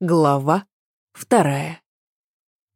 Глава вторая.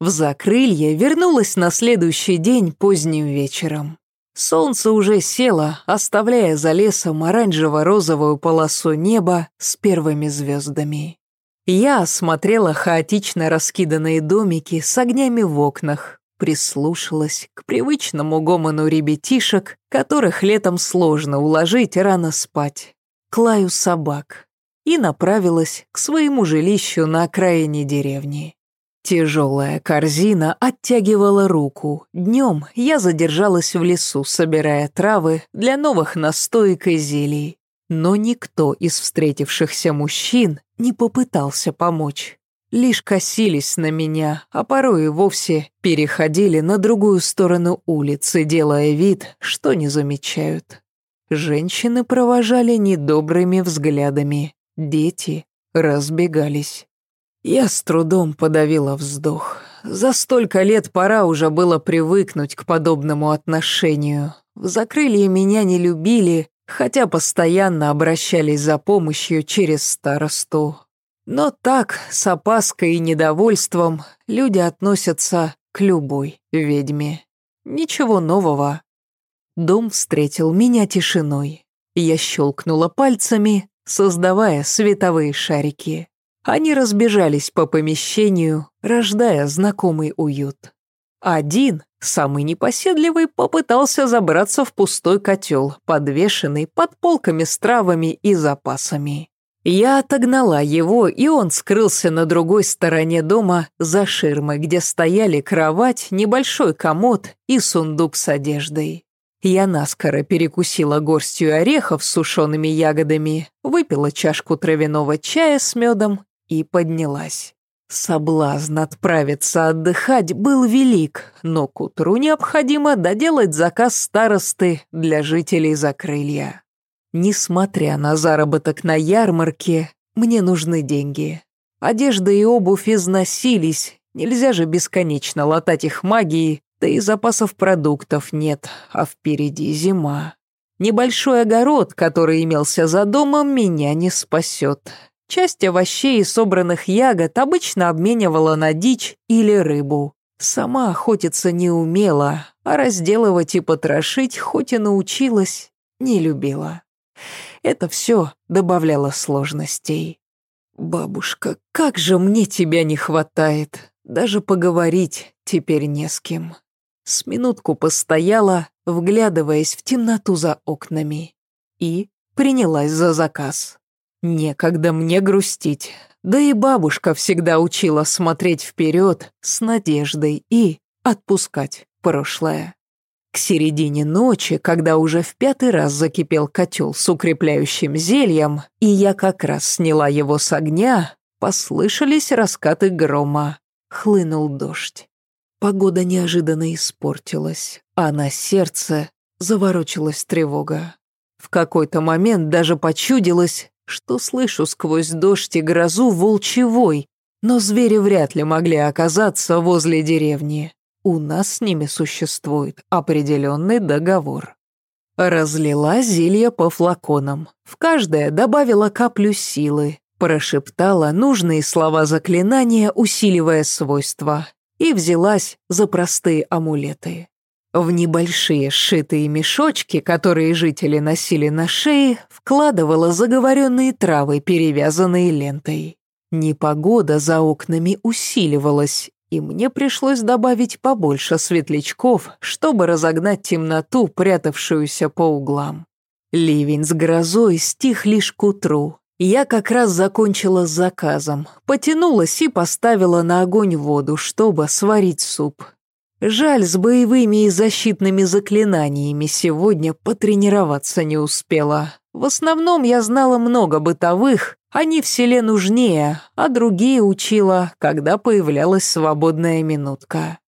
В закрылье вернулась на следующий день поздним вечером. Солнце уже село, оставляя за лесом оранжево-розовую полосу неба с первыми звездами. Я осмотрела хаотично раскиданные домики с огнями в окнах, прислушалась к привычному гомону ребятишек, которых летом сложно уложить рано спать, к лаю собак, и направилась к своему жилищу на окраине деревни. Тяжелая корзина оттягивала руку. Днем я задержалась в лесу, собирая травы для новых настоек и зелий. Но никто из встретившихся мужчин не попытался помочь лишь косились на меня, а порой и вовсе переходили на другую сторону улицы, делая вид, что не замечают. Женщины провожали недобрыми взглядами, дети разбегались. Я с трудом подавила вздох. За столько лет пора уже было привыкнуть к подобному отношению. В закрылье меня не любили, хотя постоянно обращались за помощью через старосту. Но так, с опаской и недовольством, люди относятся к любой ведьме. Ничего нового. Дом встретил меня тишиной. Я щелкнула пальцами, создавая световые шарики. Они разбежались по помещению, рождая знакомый уют. Один, самый непоседливый, попытался забраться в пустой котел, подвешенный под полками с травами и запасами. Я отогнала его, и он скрылся на другой стороне дома за ширмой, где стояли кровать, небольшой комод и сундук с одеждой. Я наскоро перекусила горстью орехов с сушеными ягодами, выпила чашку травяного чая с медом и поднялась. Соблазн отправиться отдыхать был велик, но к утру необходимо доделать заказ старосты для жителей Закрылья. Несмотря на заработок на ярмарке, мне нужны деньги. Одежда и обувь износились, нельзя же бесконечно латать их магией, да и запасов продуктов нет, а впереди зима. Небольшой огород, который имелся за домом, меня не спасет. Часть овощей и собранных ягод обычно обменивала на дичь или рыбу. Сама охотиться не умела, а разделывать и потрошить, хоть и научилась, не любила. Это все добавляло сложностей. «Бабушка, как же мне тебя не хватает! Даже поговорить теперь не с кем». С минутку постояла, вглядываясь в темноту за окнами. И принялась за заказ. Некогда мне грустить. Да и бабушка всегда учила смотреть вперед с надеждой и отпускать прошлое. К середине ночи, когда уже в пятый раз закипел котел с укрепляющим зельем, и я как раз сняла его с огня, послышались раскаты грома. Хлынул дождь. Погода неожиданно испортилась, а на сердце заворочилась тревога. В какой-то момент даже почудилось, что слышу сквозь дождь и грозу волчевой, но звери вряд ли могли оказаться возле деревни. У нас с ними существует определенный договор. Разлила зелье по флаконам. В каждое добавила каплю силы. Прошептала нужные слова заклинания, усиливая свойства. И взялась за простые амулеты. В небольшие сшитые мешочки, которые жители носили на шее, вкладывала заговоренные травы, перевязанные лентой. Непогода за окнами усиливалась, и мне пришлось добавить побольше светлячков, чтобы разогнать темноту, прятавшуюся по углам. Ливень с грозой стих лишь к утру. Я как раз закончила с заказом, потянулась и поставила на огонь воду, чтобы сварить суп. Жаль, с боевыми и защитными заклинаниями сегодня потренироваться не успела. В основном я знала много бытовых, они в селе нужнее, а другие учила, когда появлялась свободная минутка.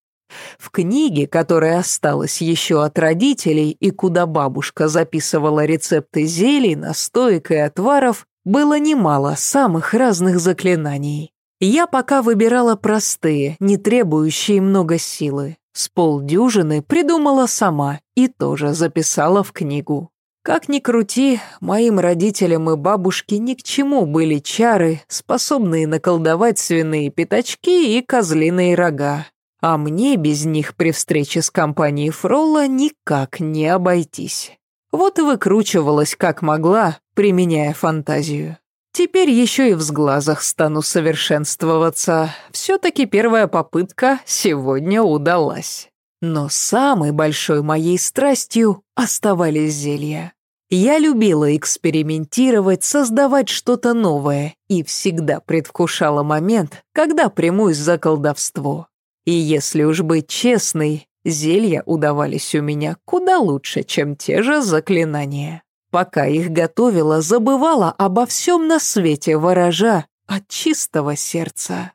В книге, которая осталась еще от родителей и куда бабушка записывала рецепты зелий, настоек и отваров, было немало самых разных заклинаний. Я пока выбирала простые, не требующие много силы. С полдюжины придумала сама и тоже записала в книгу. Как ни крути, моим родителям и бабушке ни к чему были чары, способные наколдовать свиные пятачки и козлиные рога. А мне без них при встрече с компанией Фролла никак не обойтись. Вот и выкручивалась как могла, применяя фантазию. Теперь еще и в сглазах стану совершенствоваться. Все-таки первая попытка сегодня удалась. Но самой большой моей страстью оставались зелья. Я любила экспериментировать, создавать что-то новое и всегда предвкушала момент, когда примусь за колдовство. И если уж быть честной, зелья удавались у меня куда лучше, чем те же заклинания. Пока их готовила, забывала обо всем на свете, ворожа от чистого сердца.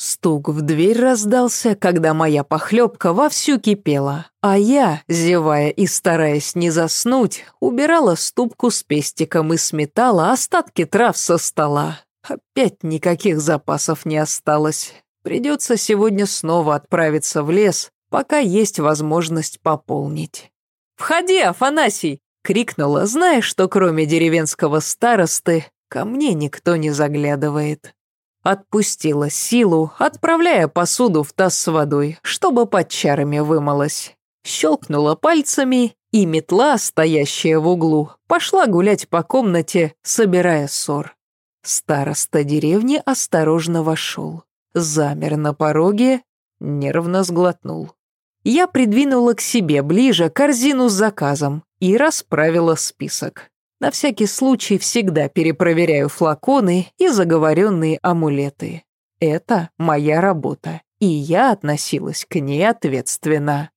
Стук в дверь раздался, когда моя похлебка вовсю кипела, а я, зевая и стараясь не заснуть, убирала ступку с пестиком и сметала остатки трав со стола. Опять никаких запасов не осталось. Придется сегодня снова отправиться в лес, пока есть возможность пополнить. «Входи, Афанасий!» — крикнула, зная, что кроме деревенского старосты ко мне никто не заглядывает. Отпустила силу, отправляя посуду в таз с водой, чтобы под чарами вымылась. Щелкнула пальцами, и метла, стоящая в углу, пошла гулять по комнате, собирая ссор. Староста деревни осторожно вошел. Замер на пороге, нервно сглотнул. Я придвинула к себе ближе корзину с заказом и расправила список. На всякий случай всегда перепроверяю флаконы и заговоренные амулеты. Это моя работа, и я относилась к ней ответственно.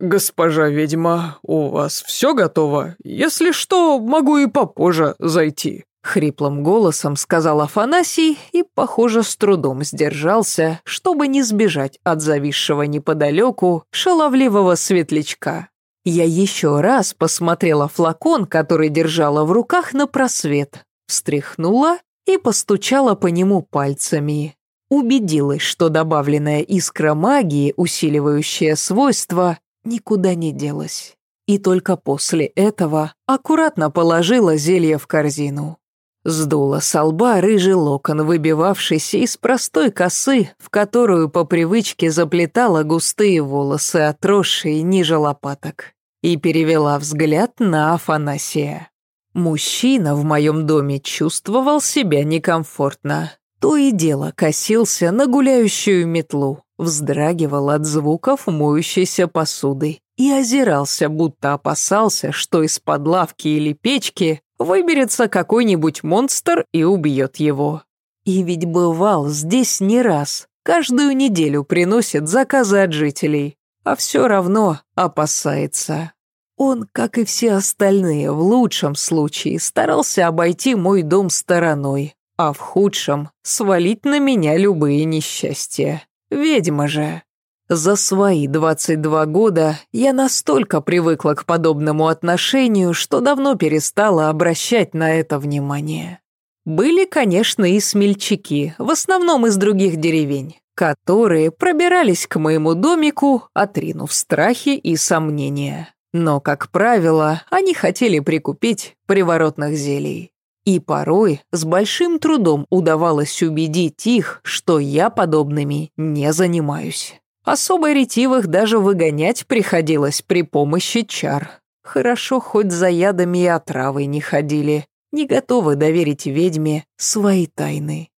«Госпожа ведьма, у вас все готово? Если что, могу и попозже зайти», — хриплым голосом сказал Афанасий и, похоже, с трудом сдержался, чтобы не сбежать от зависшего неподалеку шаловливого светлячка. Я еще раз посмотрела флакон, который держала в руках на просвет, встряхнула и постучала по нему пальцами. Убедилась, что добавленная искра магии, усиливающая свойства, никуда не делась. И только после этого аккуратно положила зелье в корзину. Сдула со лба рыжий локон, выбивавшийся из простой косы, в которую по привычке заплетала густые волосы, отросшие ниже лопаток и перевела взгляд на Афанасия. Мужчина в моем доме чувствовал себя некомфортно. То и дело косился на гуляющую метлу, вздрагивал от звуков моющейся посуды и озирался, будто опасался, что из-под лавки или печки выберется какой-нибудь монстр и убьет его. И ведь бывал здесь не раз, каждую неделю приносит заказы от жителей, а все равно опасается. Он, как и все остальные, в лучшем случае старался обойти мой дом стороной, а в худшем — свалить на меня любые несчастья. Ведьма же. За свои 22 года я настолько привыкла к подобному отношению, что давно перестала обращать на это внимание. Были, конечно, и смельчаки, в основном из других деревень, которые пробирались к моему домику, отринув страхи и сомнения. Но, как правило, они хотели прикупить приворотных зелий. И порой с большим трудом удавалось убедить их, что я подобными не занимаюсь. Особо ретивых даже выгонять приходилось при помощи чар. Хорошо, хоть за ядами и отравой не ходили, не готовы доверить ведьме свои тайны.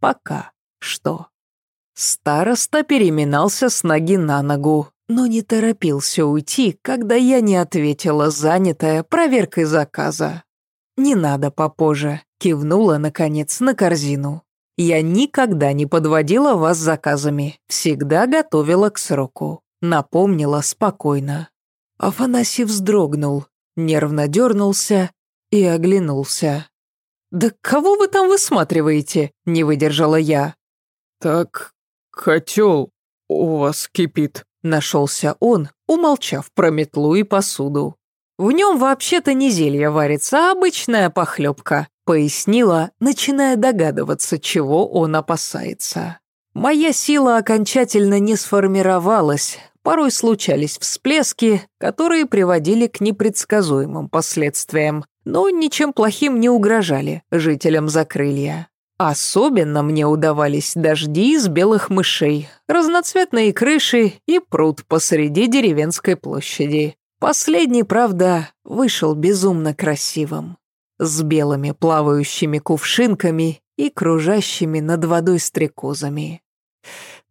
Пока что. Староста переминался с ноги на ногу, но не торопился уйти, когда я не ответила, занятая проверкой заказа. «Не надо попозже», — кивнула, наконец, на корзину. «Я никогда не подводила вас заказами, всегда готовила к сроку», — напомнила спокойно. Афанасий вздрогнул, нервно дернулся и оглянулся. «Да кого вы там высматриваете?» — не выдержала я. «Так, котел у вас кипит», Нашелся он, умолчав про метлу и посуду. «В нем вообще-то не зелье варится, а обычная похлебка», пояснила, начиная догадываться, чего он опасается. Моя сила окончательно не сформировалась, порой случались всплески, которые приводили к непредсказуемым последствиям, но ничем плохим не угрожали жителям Закрылья. Особенно мне удавались дожди из белых мышей, разноцветные крыши и пруд посреди деревенской площади. Последний, правда, вышел безумно красивым. С белыми плавающими кувшинками и кружащими над водой стрекозами.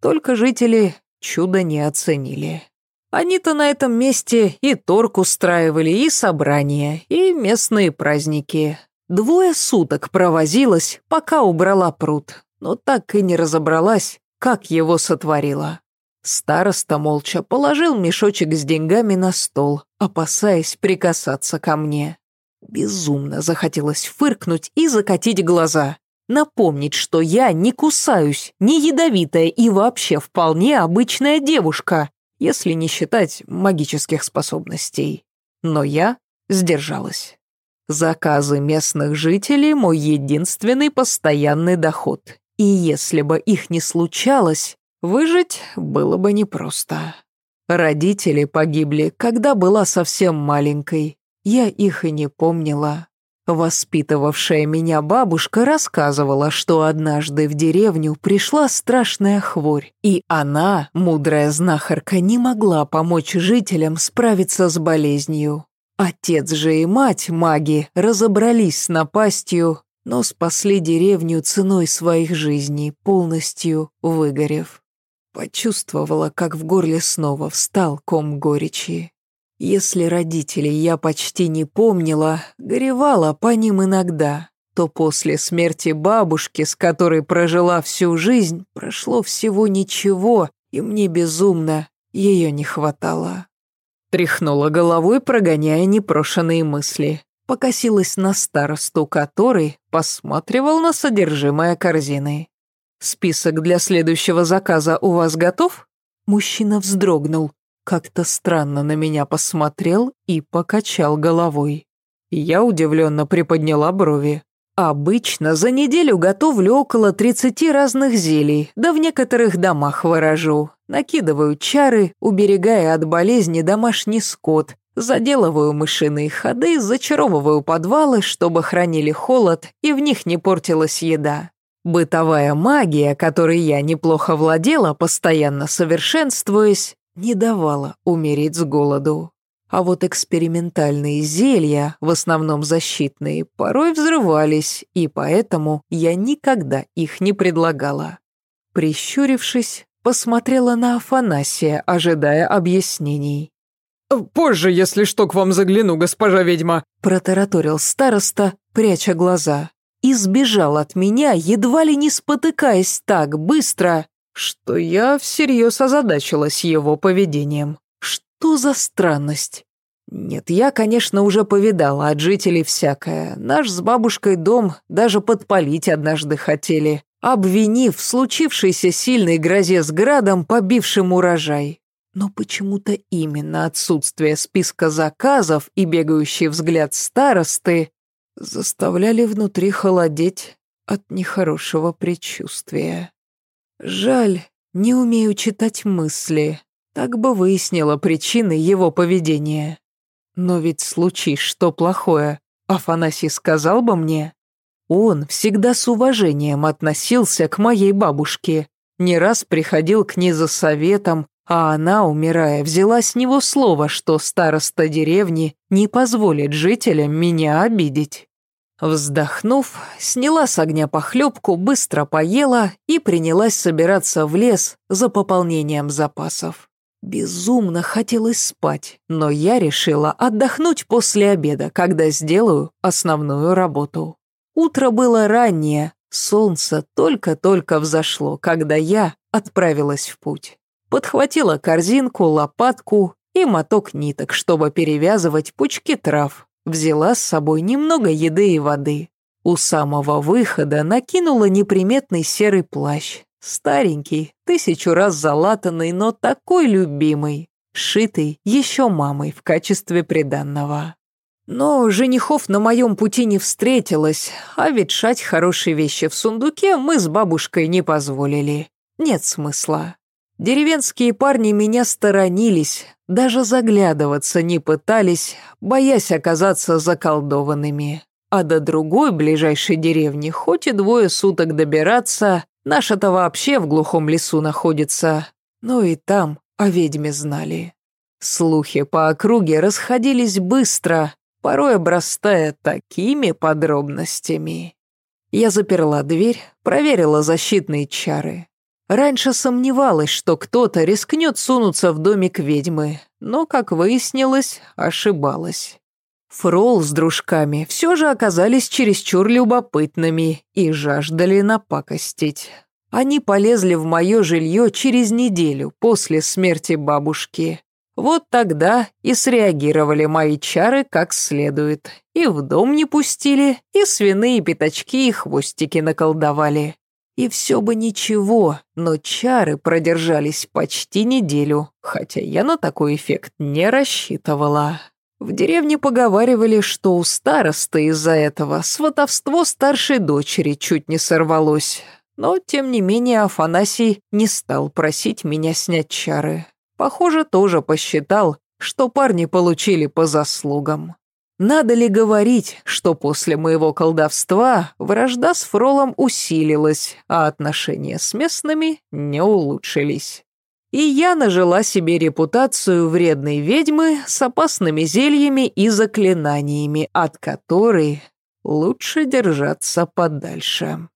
Только жители чудо не оценили. Они-то на этом месте и торг устраивали, и собрания, и местные праздники. Двое суток провозилась, пока убрала пруд, но так и не разобралась, как его сотворила. Староста молча положил мешочек с деньгами на стол, опасаясь прикасаться ко мне. Безумно захотелось фыркнуть и закатить глаза. Напомнить, что я не кусаюсь, не ядовитая и вообще вполне обычная девушка, если не считать магических способностей. Но я сдержалась. Заказы местных жителей – мой единственный постоянный доход. И если бы их не случалось, Выжить было бы непросто. Родители погибли, когда была совсем маленькой. Я их и не помнила. Воспитывавшая меня бабушка рассказывала, что однажды в деревню пришла страшная хворь, и она, мудрая знахарка, не могла помочь жителям справиться с болезнью. Отец же и мать маги разобрались с напастью, но спасли деревню ценой своих жизней, полностью выгорев. Почувствовала, как в горле снова встал ком горечи. Если родителей я почти не помнила, горевала по ним иногда, то после смерти бабушки, с которой прожила всю жизнь, прошло всего ничего, и мне безумно ее не хватало. Тряхнула головой, прогоняя непрошенные мысли. Покосилась на старосту, который посматривал на содержимое корзины. «Список для следующего заказа у вас готов?» Мужчина вздрогнул, как-то странно на меня посмотрел и покачал головой. Я удивленно приподняла брови. Обычно за неделю готовлю около 30 разных зелий, да в некоторых домах выражу. Накидываю чары, уберегая от болезни домашний скот, заделываю мышиные ходы, зачаровываю подвалы, чтобы хранили холод и в них не портилась еда. Бытовая магия, которой я неплохо владела, постоянно совершенствуясь, не давала умереть с голоду. А вот экспериментальные зелья, в основном защитные, порой взрывались, и поэтому я никогда их не предлагала. Прищурившись, посмотрела на Афанасия, ожидая объяснений. «Позже, если что, к вам загляну, госпожа ведьма», протараторил староста, пряча глаза и сбежал от меня, едва ли не спотыкаясь так быстро, что я всерьез озадачилась его поведением. Что за странность? Нет, я, конечно, уже повидала от жителей всякое. Наш с бабушкой дом даже подпалить однажды хотели, обвинив в случившейся сильной грозе с градом, побившим урожай. Но почему-то именно отсутствие списка заказов и бегающий взгляд старосты заставляли внутри холодеть от нехорошего предчувствия. Жаль, не умею читать мысли, так бы выяснила причины его поведения. Но ведь случись что плохое, Афанасий сказал бы мне. Он всегда с уважением относился к моей бабушке, не раз приходил к ней за советом, а она, умирая, взяла с него слово, что староста деревни не позволит жителям меня обидеть. Вздохнув, сняла с огня похлебку, быстро поела и принялась собираться в лес за пополнением запасов. Безумно хотелось спать, но я решила отдохнуть после обеда, когда сделаю основную работу. Утро было раннее, солнце только-только взошло, когда я отправилась в путь подхватила корзинку, лопатку и моток ниток, чтобы перевязывать пучки трав. Взяла с собой немного еды и воды. У самого выхода накинула неприметный серый плащ. Старенький, тысячу раз залатанный, но такой любимый. Шитый еще мамой в качестве приданного. Но женихов на моем пути не встретилось, а ветшать хорошие вещи в сундуке мы с бабушкой не позволили. Нет смысла. Деревенские парни меня сторонились, даже заглядываться не пытались, боясь оказаться заколдованными. А до другой ближайшей деревни хоть и двое суток добираться, наша-то вообще в глухом лесу находится, но и там о ведьме знали. Слухи по округе расходились быстро, порой обрастая такими подробностями. Я заперла дверь, проверила защитные чары. Раньше сомневалась, что кто-то рискнет сунуться в домик ведьмы, но, как выяснилось, ошибалась. Фрол с дружками все же оказались чересчур любопытными и жаждали напакостить. Они полезли в мое жилье через неделю после смерти бабушки. Вот тогда и среагировали мои чары как следует. И в дом не пустили, и свиные пятачки и хвостики наколдовали. И все бы ничего, но чары продержались почти неделю, хотя я на такой эффект не рассчитывала. В деревне поговаривали, что у старосты из-за этого сватовство старшей дочери чуть не сорвалось. Но, тем не менее, Афанасий не стал просить меня снять чары. Похоже, тоже посчитал, что парни получили по заслугам. Надо ли говорить, что после моего колдовства вражда с Фролом усилилась, а отношения с местными не улучшились? и я нажила себе репутацию вредной ведьмы с опасными зельями и заклинаниями, от которой лучше держаться подальше.